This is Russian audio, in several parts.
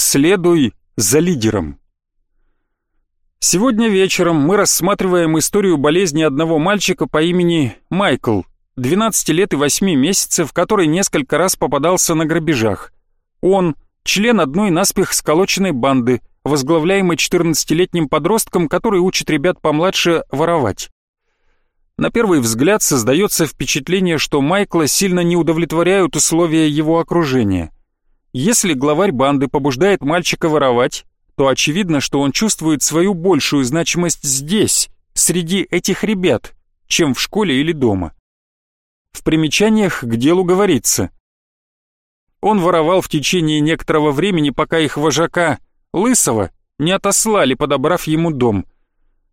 Следуй за лидером. Сегодня вечером мы рассматриваем историю болезни одного мальчика по имени Майкл, 12 лет и 8 месяцев, который несколько раз попадался на грабежах. Он – член одной наспех сколоченной банды, возглавляемой 14-летним подростком, который учит ребят помладше воровать. На первый взгляд создается впечатление, что Майкла сильно не удовлетворяют условия его окружения. Если главарь банды побуждает мальчика воровать, то очевидно, что он чувствует свою большую значимость здесь, среди этих ребят, чем в школе или дома. В примечаниях к делу говорится. Он воровал в течение некоторого времени, пока их вожака, Лысого, не отослали, подобрав ему дом.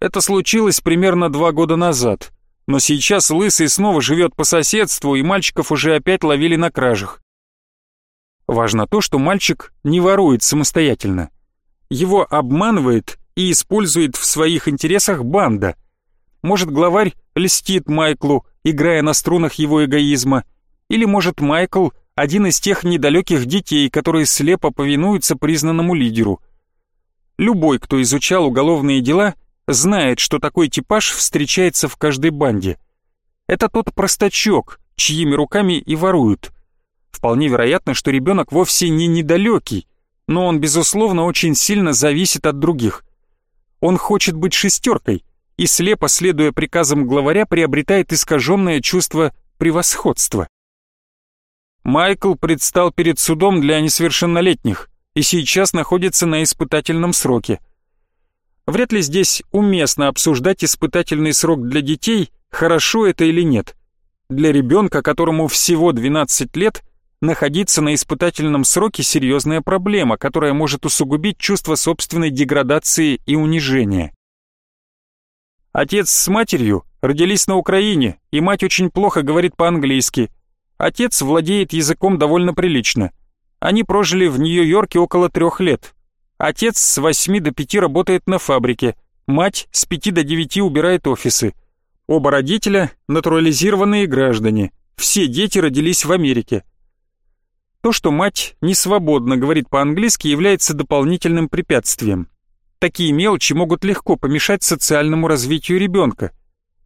Это случилось примерно два года назад, но сейчас Лысый снова живет по соседству, и мальчиков уже опять ловили на кражах. Важно то, что мальчик не ворует самостоятельно. Его обманывает и использует в своих интересах банда. Может, главарь льстит Майклу, играя на струнах его эгоизма, или, может, Майкл — один из тех недалеких детей, которые слепо повинуются признанному лидеру. Любой, кто изучал уголовные дела, знает, что такой типаж встречается в каждой банде. Это тот простачок, чьими руками и воруют. Вполне вероятно, что ребенок вовсе не недалекий, но он, безусловно, очень сильно зависит от других. Он хочет быть шестеркой и, слепо следуя приказам главаря, приобретает искаженное чувство превосходства. Майкл предстал перед судом для несовершеннолетних и сейчас находится на испытательном сроке. Вряд ли здесь уместно обсуждать испытательный срок для детей, хорошо это или нет. Для ребенка, которому всего 12 лет, находиться на испытательном сроке серьезная проблема, которая может усугубить чувство собственной деградации и унижения. Отец с матерью родились на Украине, и мать очень плохо говорит по-английски, Отец владеет языком довольно прилично. Они прожили в Нью-Йорке около трех лет. Отец с восьми до пяти работает на фабрике, мать с пяти до девяти убирает офисы. Оба родителя – натурализированные граждане, все дети родились в Америке. То, что мать не свободно говорит по-английски, является дополнительным препятствием. Такие мелочи могут легко помешать социальному развитию ребенка.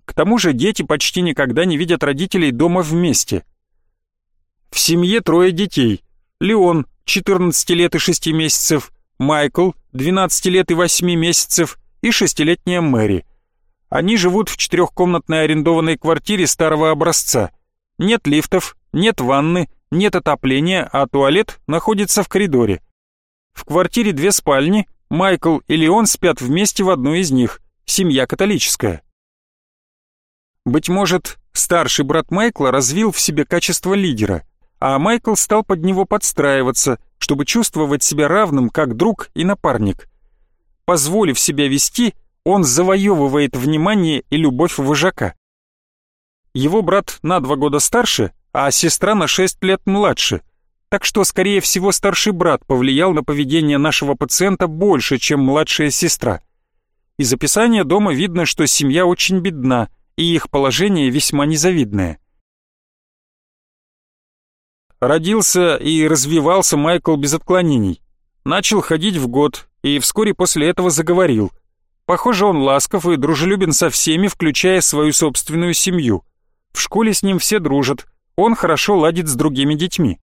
К тому же дети почти никогда не видят родителей дома вместе – в семье трое детей. Леон, 14 лет и 6 месяцев, Майкл, 12 лет и 8 месяцев и шестилетняя Мэри. Они живут в четырехкомнатной арендованной квартире старого образца. Нет лифтов, нет ванны, нет отопления, а туалет находится в коридоре. В квартире две спальни, Майкл и Леон спят вместе в одной из них, семья католическая. Быть может, старший брат Майкла развил в себе качество лидера – а Майкл стал под него подстраиваться, чтобы чувствовать себя равным как друг и напарник. Позволив себя вести, он завоевывает внимание и любовь вожака. Его брат на два года старше, а сестра на шесть лет младше, так что, скорее всего, старший брат повлиял на поведение нашего пациента больше, чем младшая сестра. Из описания дома видно, что семья очень бедна, и их положение весьма незавидное. Родился и развивался Майкл без отклонений. Начал ходить в год и вскоре после этого заговорил. Похоже, он ласков и дружелюбен со всеми, включая свою собственную семью. В школе с ним все дружат, он хорошо ладит с другими детьми.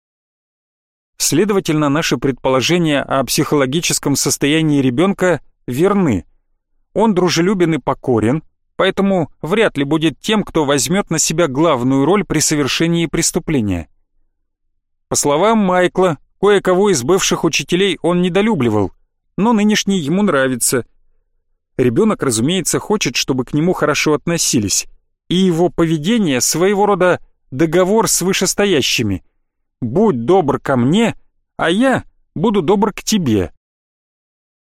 Следовательно, наши предположения о психологическом состоянии ребенка верны. Он дружелюбен и покорен, поэтому вряд ли будет тем, кто возьмет на себя главную роль при совершении преступления. По словам Майкла, кое-кого из бывших учителей он недолюбливал, но нынешний ему нравится. Ребенок, разумеется, хочет, чтобы к нему хорошо относились, и его поведение своего рода договор с вышестоящими. «Будь добр ко мне, а я буду добр к тебе».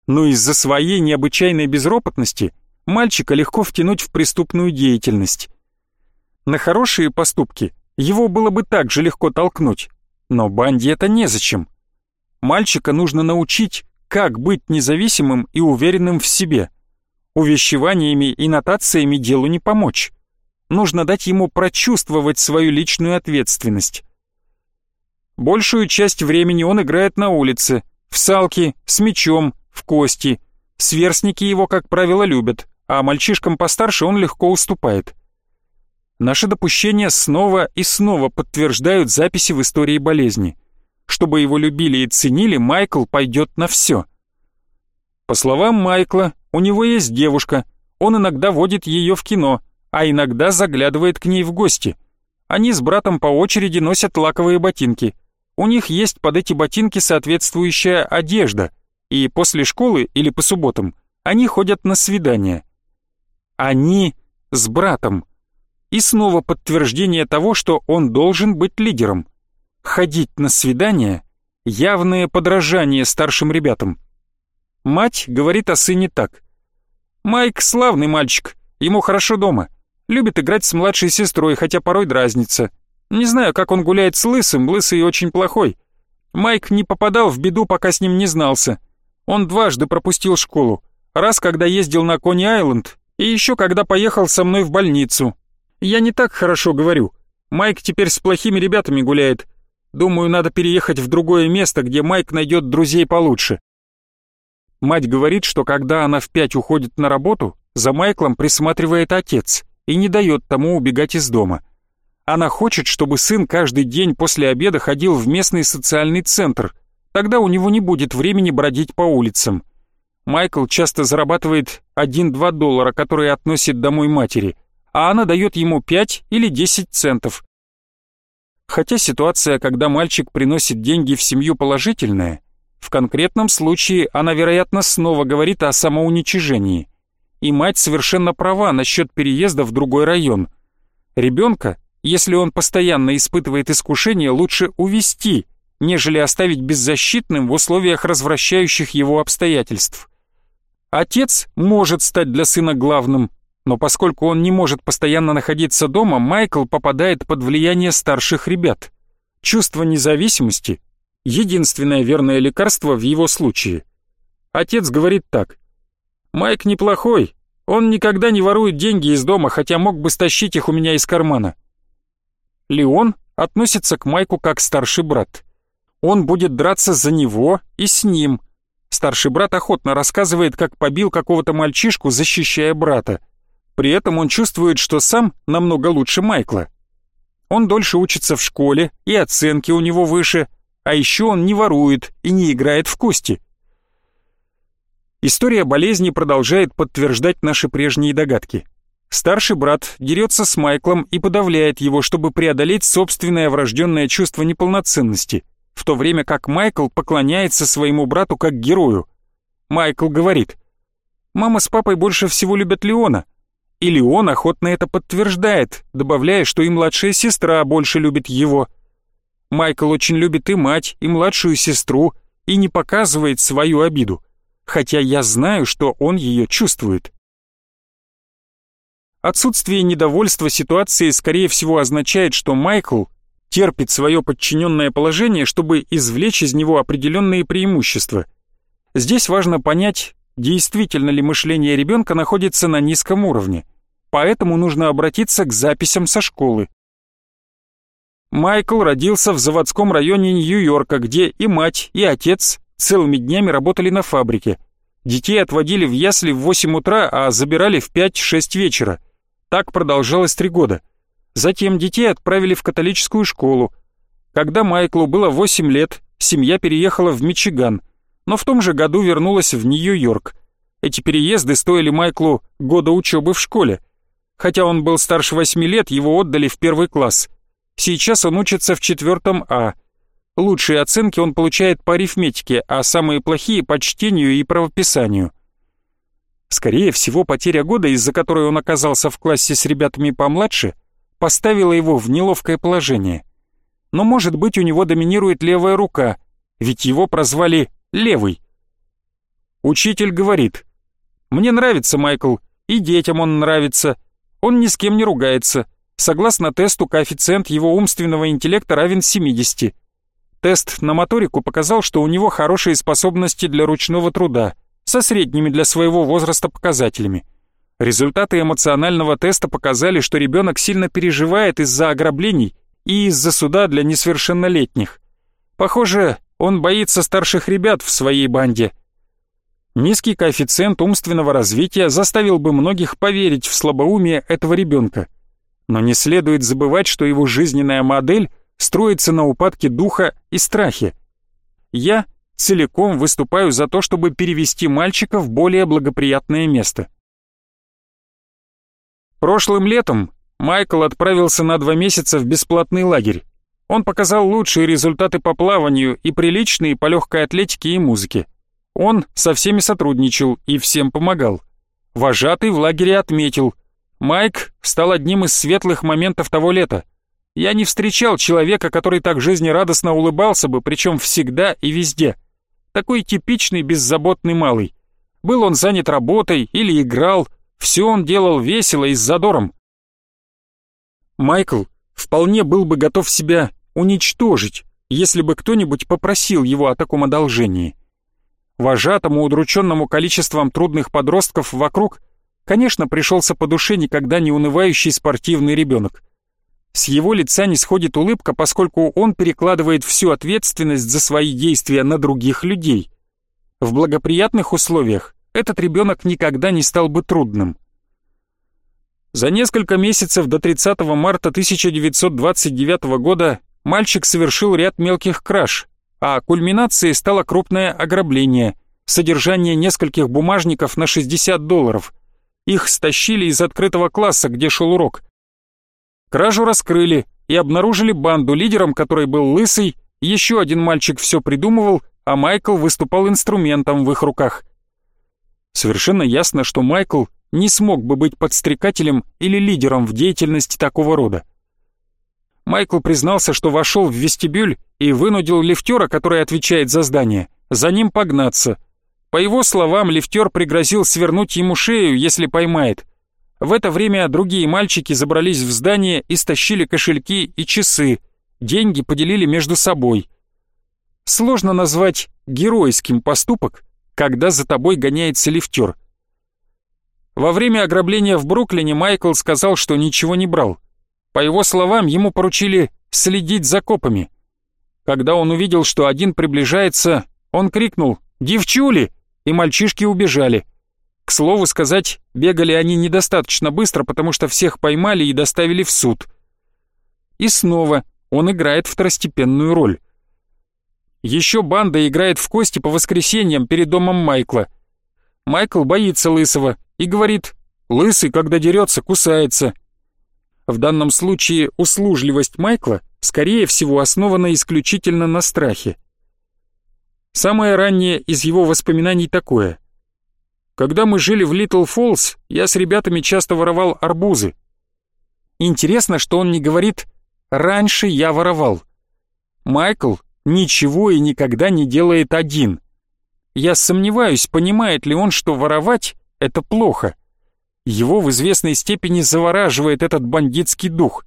Но из-за своей необычайной безропотности мальчика легко втянуть в преступную деятельность. На хорошие поступки его было бы также легко толкнуть, но банде это незачем. Мальчика нужно научить, как быть независимым и уверенным в себе. Увещеваниями и нотациями делу не помочь. Нужно дать ему прочувствовать свою личную ответственность. Большую часть времени он играет на улице, В салки, с мечом, в кости. Сверстники его, как правило, любят, а мальчишкам постарше он легко уступает. Наши допущения снова и снова подтверждают записи в истории болезни. Чтобы его любили и ценили, Майкл пойдет на все. По словам Майкла, у него есть девушка, он иногда водит ее в кино, а иногда заглядывает к ней в гости. Они с братом по очереди носят лаковые ботинки. У них есть под эти ботинки соответствующая одежда, и после школы или по субботам они ходят на свидания. Они с братом. И снова подтверждение того, что он должен быть лидером. Ходить на свидания — явное подражание старшим ребятам. Мать говорит о сыне так. «Майк славный мальчик, ему хорошо дома. Любит играть с младшей сестрой, хотя порой дразнится. Не знаю, как он гуляет с лысым, лысый очень плохой. Майк не попадал в беду, пока с ним не знался. Он дважды пропустил школу. Раз, когда ездил на Кони-Айленд, и еще когда поехал со мной в больницу. Я не так хорошо говорю. Майк теперь с плохими ребятами гуляет. Думаю, надо переехать в другое место, где Майк найдет друзей получше. Мать говорит, что когда она в пять уходит на работу, за Майклом присматривает отец и не дает тому убегать из дома. Она хочет, чтобы сын каждый день после обеда ходил в местный социальный центр. Тогда у него не будет времени бродить по улицам. Майкл часто зарабатывает 1-2 доллара, которые относит домой матери, а она дает ему 5 или 10 центов. Хотя ситуация, когда мальчик приносит деньги в семью положительная, в конкретном случае она, вероятно, снова говорит о самоуничижении. И мать совершенно права насчет переезда в другой район. Ребенка если он постоянно испытывает искушение, лучше увести, нежели оставить беззащитным в условиях развращающих его обстоятельств. Отец может стать для сына главным, но поскольку он не может постоянно находиться дома, Майкл попадает под влияние старших ребят. Чувство независимости — единственное верное лекарство в его случае. Отец говорит так. «Майк неплохой, он никогда не ворует деньги из дома, хотя мог бы стащить их у меня из кармана. Леон относится к Майку как старший брат. Он будет драться за него и с ним. Старший брат охотно рассказывает, как побил какого-то мальчишку, защищая брата. При этом он чувствует, что сам намного лучше Майкла. Он дольше учится в школе, и оценки у него выше, а еще он не ворует и не играет в кости. История болезни продолжает подтверждать наши прежние догадки. Старший брат дерется с Майклом и подавляет его, чтобы преодолеть собственное врожденное чувство неполноценности, в то время как Майкл поклоняется своему брату как герою. Майкл говорит, «Мама с папой больше всего любят Леона», и Леон охотно это подтверждает, добавляя, что и младшая сестра больше любит его. Майкл очень любит и мать, и младшую сестру, и не показывает свою обиду, хотя я знаю, что он ее чувствует. Отсутствие недовольства ситуацией скорее всего означает, что Майкл терпит свое подчиненное положение, чтобы извлечь из него определенные преимущества. Здесь важно понять, действительно ли мышление ребенка находится на низком уровне, поэтому нужно обратиться к записям со школы. Майкл родился в заводском районе Нью-Йорка, где и мать, и отец целыми днями работали на фабрике. Детей отводили в ясли в 8 утра, а забирали в 5-6 вечера – так продолжалось три года. Затем детей отправили в католическую школу. Когда Майклу было 8 лет, семья переехала в Мичиган, но в том же году вернулась в Нью-Йорк. Эти переезды стоили Майклу года учебы в школе. Хотя он был старше 8 лет, его отдали в первый класс. Сейчас он учится в четвертом А. Лучшие оценки он получает по арифметике, а самые плохие по чтению и правописанию. Скорее всего, потеря года, из-за которой он оказался в классе с ребятами помладше, поставила его в неловкое положение. Но, может быть, у него доминирует левая рука, ведь его прозвали «левый». Учитель говорит, «Мне нравится Майкл, и детям он нравится. Он ни с кем не ругается. Согласно тесту, коэффициент его умственного интеллекта равен 70. Тест на моторику показал, что у него хорошие способности для ручного труда со средними для своего возраста показателями. Результаты эмоционального теста показали, что ребенок сильно переживает из-за ограблений и из-за суда для несовершеннолетних. Похоже, он боится старших ребят в своей банде. Низкий коэффициент умственного развития заставил бы многих поверить в слабоумие этого ребенка. Но не следует забывать, что его жизненная модель строится на упадке духа и страхе. Я целиком выступаю за то, чтобы перевести мальчика в более благоприятное место. Прошлым летом Майкл отправился на два месяца в бесплатный лагерь. Он показал лучшие результаты по плаванию и приличные по легкой атлетике и музыке. Он со всеми сотрудничал и всем помогал. Вожатый в лагере отметил, Майк стал одним из светлых моментов того лета. Я не встречал человека, который так жизнерадостно улыбался бы, причем всегда и везде. Такой типичный беззаботный малый. Был он занят работой или играл, все он делал весело и с задором. Майкл вполне был бы готов себя уничтожить, если бы кто-нибудь попросил его о таком одолжении. Вожатому, удрученному количеством трудных подростков вокруг, конечно, пришелся по душе никогда не унывающий спортивный ребенок. С его лица не сходит улыбка, поскольку он перекладывает всю ответственность за свои действия на других людей. В благоприятных условиях этот ребенок никогда не стал бы трудным. За несколько месяцев до 30 марта 1929 года мальчик совершил ряд мелких краж, а кульминацией стало крупное ограбление, содержание нескольких бумажников на 60 долларов. Их стащили из открытого класса, где шел урок. Кражу раскрыли и обнаружили банду, лидером которой был Лысый, еще один мальчик все придумывал, а Майкл выступал инструментом в их руках. Совершенно ясно, что Майкл не смог бы быть подстрекателем или лидером в деятельности такого рода. Майкл признался, что вошел в вестибюль и вынудил лифтера, который отвечает за здание, за ним погнаться. По его словам, лифтер пригрозил свернуть ему шею, если поймает. В это время другие мальчики забрались в здание и стащили кошельки и часы. Деньги поделили между собой. Сложно назвать геройским поступок, когда за тобой гоняется лифтер. Во время ограбления в Бруклине Майкл сказал, что ничего не брал. По его словам, ему поручили следить за копами. Когда он увидел, что один приближается, он крикнул «Девчули!» и мальчишки убежали. К слову сказать, бегали они недостаточно быстро, потому что всех поймали и доставили в суд. И снова он играет второстепенную роль. Еще банда играет в кости по воскресеньям перед домом Майкла. Майкл боится Лысого и говорит, «Лысый, когда дерется, кусается». В данном случае услужливость Майкла, скорее всего, основана исключительно на страхе. Самое раннее из его воспоминаний такое. «Когда мы жили в Литл Фоллс, я с ребятами часто воровал арбузы. Интересно, что он не говорит «раньше я воровал». Майкл ничего и никогда не делает один. Я сомневаюсь, понимает ли он, что воровать — это плохо. Его в известной степени завораживает этот бандитский дух,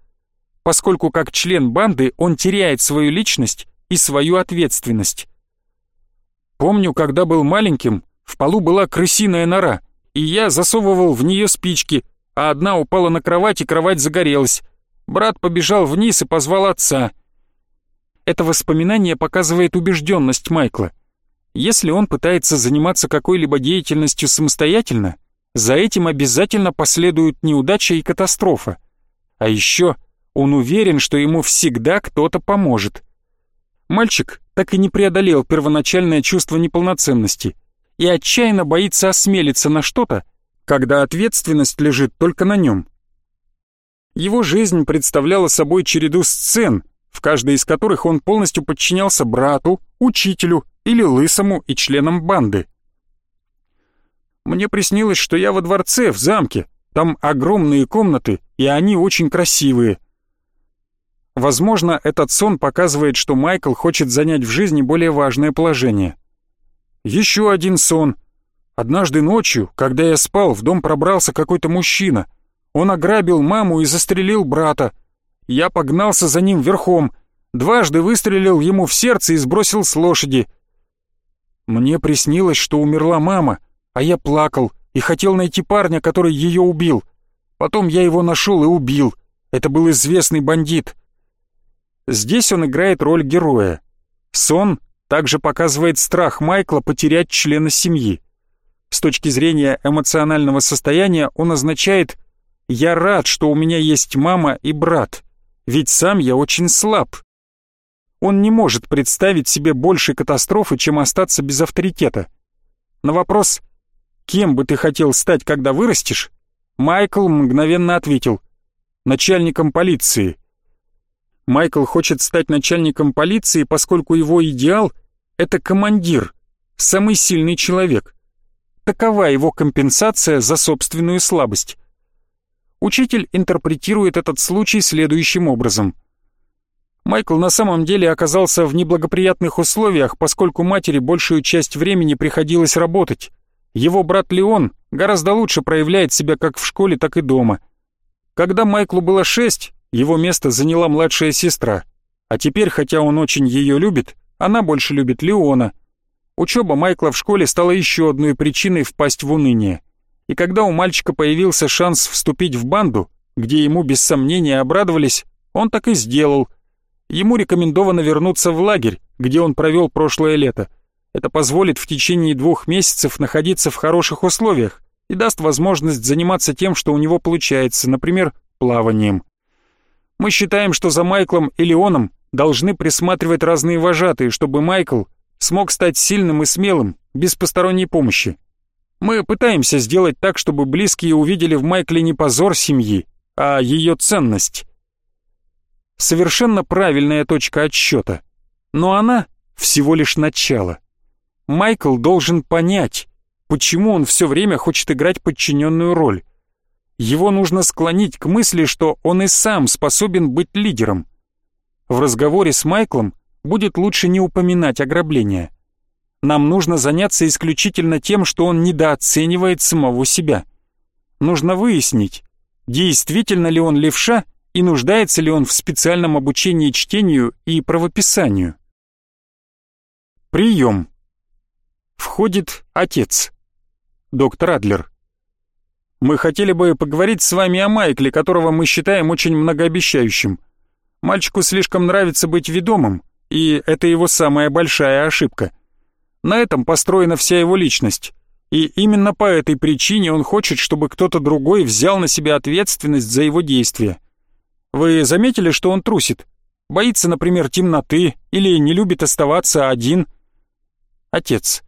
поскольку как член банды он теряет свою личность и свою ответственность. Помню, когда был маленьким, в полу была крысиная нора, и я засовывал в нее спички, а одна упала на кровать, и кровать загорелась. Брат побежал вниз и позвал отца — это воспоминание показывает убежденность Майкла. Если он пытается заниматься какой-либо деятельностью самостоятельно, за этим обязательно последуют неудача и катастрофа. А еще он уверен, что ему всегда кто-то поможет. Мальчик так и не преодолел первоначальное чувство неполноценности и отчаянно боится осмелиться на что-то, когда ответственность лежит только на нем. Его жизнь представляла собой череду сцен, в каждой из которых он полностью подчинялся брату, учителю или лысому и членам банды. Мне приснилось, что я во дворце, в замке. Там огромные комнаты, и они очень красивые. Возможно, этот сон показывает, что Майкл хочет занять в жизни более важное положение. Еще один сон. Однажды ночью, когда я спал, в дом пробрался какой-то мужчина. Он ограбил маму и застрелил брата. Я погнался за ним верхом, дважды выстрелил ему в сердце и сбросил с лошади. Мне приснилось, что умерла мама, а я плакал и хотел найти парня, который ее убил. Потом я его нашел и убил. Это был известный бандит. Здесь он играет роль героя. Сон также показывает страх Майкла потерять члена семьи. С точки зрения эмоционального состояния он означает «я рад, что у меня есть мама и брат, ведь сам я очень слаб». Он не может представить себе большей катастрофы, чем остаться без авторитета. На вопрос «Кем бы ты хотел стать, когда вырастешь?» Майкл мгновенно ответил «Начальником полиции». Майкл хочет стать начальником полиции, поскольку его идеал — это командир, самый сильный человек. Такова его компенсация за собственную слабость. Учитель интерпретирует этот случай следующим образом. Майкл на самом деле оказался в неблагоприятных условиях, поскольку матери большую часть времени приходилось работать. Его брат Леон гораздо лучше проявляет себя как в школе, так и дома. Когда Майклу было шесть, его место заняла младшая сестра. А теперь, хотя он очень ее любит, она больше любит Леона. Учеба Майкла в школе стала еще одной причиной впасть в уныние. И когда у мальчика появился шанс вступить в банду, где ему без сомнения обрадовались, он так и сделал. Ему рекомендовано вернуться в лагерь, где он провел прошлое лето. Это позволит в течение двух месяцев находиться в хороших условиях и даст возможность заниматься тем, что у него получается, например, плаванием. Мы считаем, что за Майклом и Леоном должны присматривать разные вожатые, чтобы Майкл смог стать сильным и смелым, без посторонней помощи. Мы пытаемся сделать так, чтобы близкие увидели в Майкле не позор семьи, а ее ценность. Совершенно правильная точка отсчета. Но она всего лишь начало. Майкл должен понять, почему он все время хочет играть подчиненную роль. Его нужно склонить к мысли, что он и сам способен быть лидером. В разговоре с Майклом будет лучше не упоминать ограбление. Нам нужно заняться исключительно тем, что он недооценивает самого себя. Нужно выяснить, действительно ли он левша и нуждается ли он в специальном обучении чтению и правописанию. Прием. Входит отец. Доктор Адлер. Мы хотели бы поговорить с вами о Майкле, которого мы считаем очень многообещающим. Мальчику слишком нравится быть ведомым, и это его самая большая ошибка. На этом построена вся его личность. И именно по этой причине он хочет, чтобы кто-то другой взял на себя ответственность за его действия. Вы заметили, что он трусит? Боится, например, темноты или не любит оставаться один? Отец.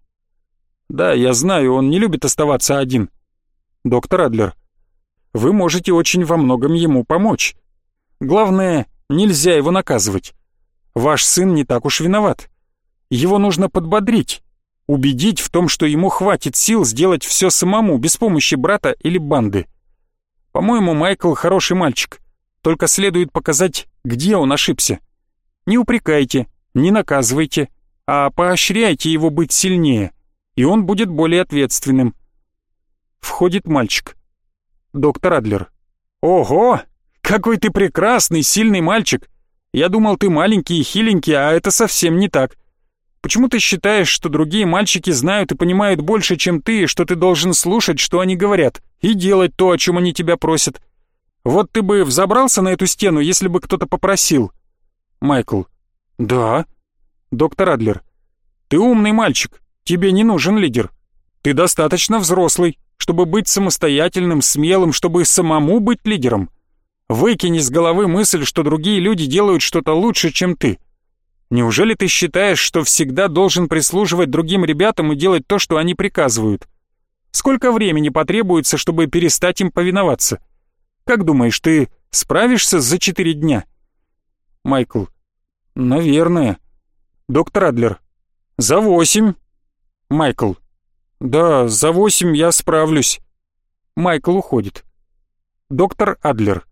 Да, я знаю, он не любит оставаться один. Доктор Адлер, вы можете очень во многом ему помочь. Главное, нельзя его наказывать. Ваш сын не так уж виноват. Его нужно подбодрить, убедить в том, что ему хватит сил сделать все самому, без помощи брата или банды. По-моему, Майкл хороший мальчик, только следует показать, где он ошибся. Не упрекайте, не наказывайте, а поощряйте его быть сильнее, и он будет более ответственным. Входит мальчик. Доктор Адлер. «Ого! Какой ты прекрасный, сильный мальчик! Я думал, ты маленький и хиленький, а это совсем не так. Почему ты считаешь, что другие мальчики знают и понимают больше, чем ты, и что ты должен слушать, что они говорят, и делать то, о чем они тебя просят? Вот ты бы взобрался на эту стену, если бы кто-то попросил?» Майкл. «Да». Доктор Адлер. «Ты умный мальчик, тебе не нужен лидер. Ты достаточно взрослый, чтобы быть самостоятельным, смелым, чтобы самому быть лидером. Выкини из головы мысль, что другие люди делают что-то лучше, чем ты. Неужели ты считаешь, что всегда должен прислуживать другим ребятам и делать то, что они приказывают? Сколько времени потребуется, чтобы перестать им повиноваться? Как думаешь, ты справишься за четыре дня? Майкл. Наверное. Доктор Адлер. За восемь. Майкл. «Да, за восемь я справлюсь». Майкл уходит. Доктор Адлер.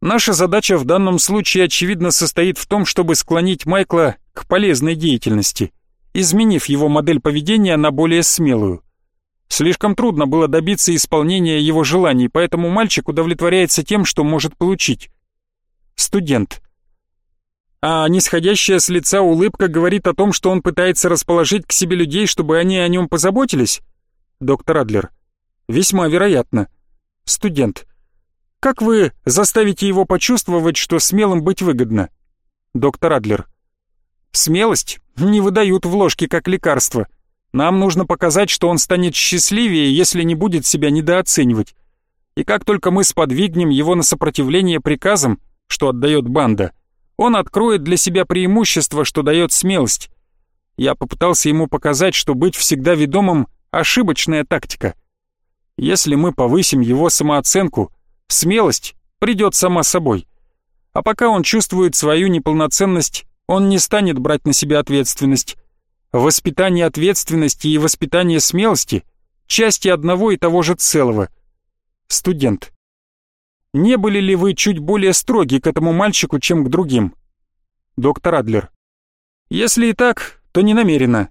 Наша задача в данном случае очевидно состоит в том, чтобы склонить Майкла к полезной деятельности, изменив его модель поведения на более смелую. Слишком трудно было добиться исполнения его желаний, поэтому мальчик удовлетворяется тем, что может получить. Студент а нисходящая с лица улыбка говорит о том, что он пытается расположить к себе людей, чтобы они о нем позаботились? Доктор Адлер. Весьма вероятно. Студент. Как вы заставите его почувствовать, что смелым быть выгодно? Доктор Адлер. Смелость не выдают в ложке как лекарство. Нам нужно показать, что он станет счастливее, если не будет себя недооценивать. И как только мы сподвигнем его на сопротивление приказам, что отдает банда, он откроет для себя преимущество, что дает смелость. Я попытался ему показать, что быть всегда ведомым – ошибочная тактика. Если мы повысим его самооценку, смелость придет сама собой. А пока он чувствует свою неполноценность, он не станет брать на себя ответственность. Воспитание ответственности и воспитание смелости – части одного и того же целого. Студент. Не были ли вы чуть более строги к этому мальчику, чем к другим? Доктор Адлер. Если и так, то не намеренно.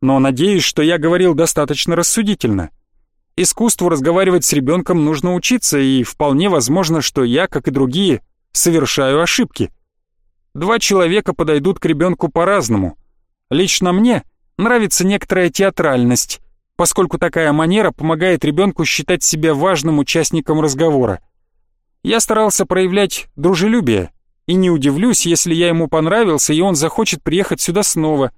Но надеюсь, что я говорил достаточно рассудительно. Искусству разговаривать с ребенком нужно учиться, и вполне возможно, что я, как и другие, совершаю ошибки. Два человека подойдут к ребенку по-разному. Лично мне нравится некоторая театральность, поскольку такая манера помогает ребенку считать себя важным участником разговора. Я старался проявлять дружелюбие, и не удивлюсь, если я ему понравился, и он захочет приехать сюда снова.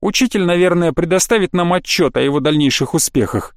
Учитель, наверное, предоставит нам отчет о его дальнейших успехах.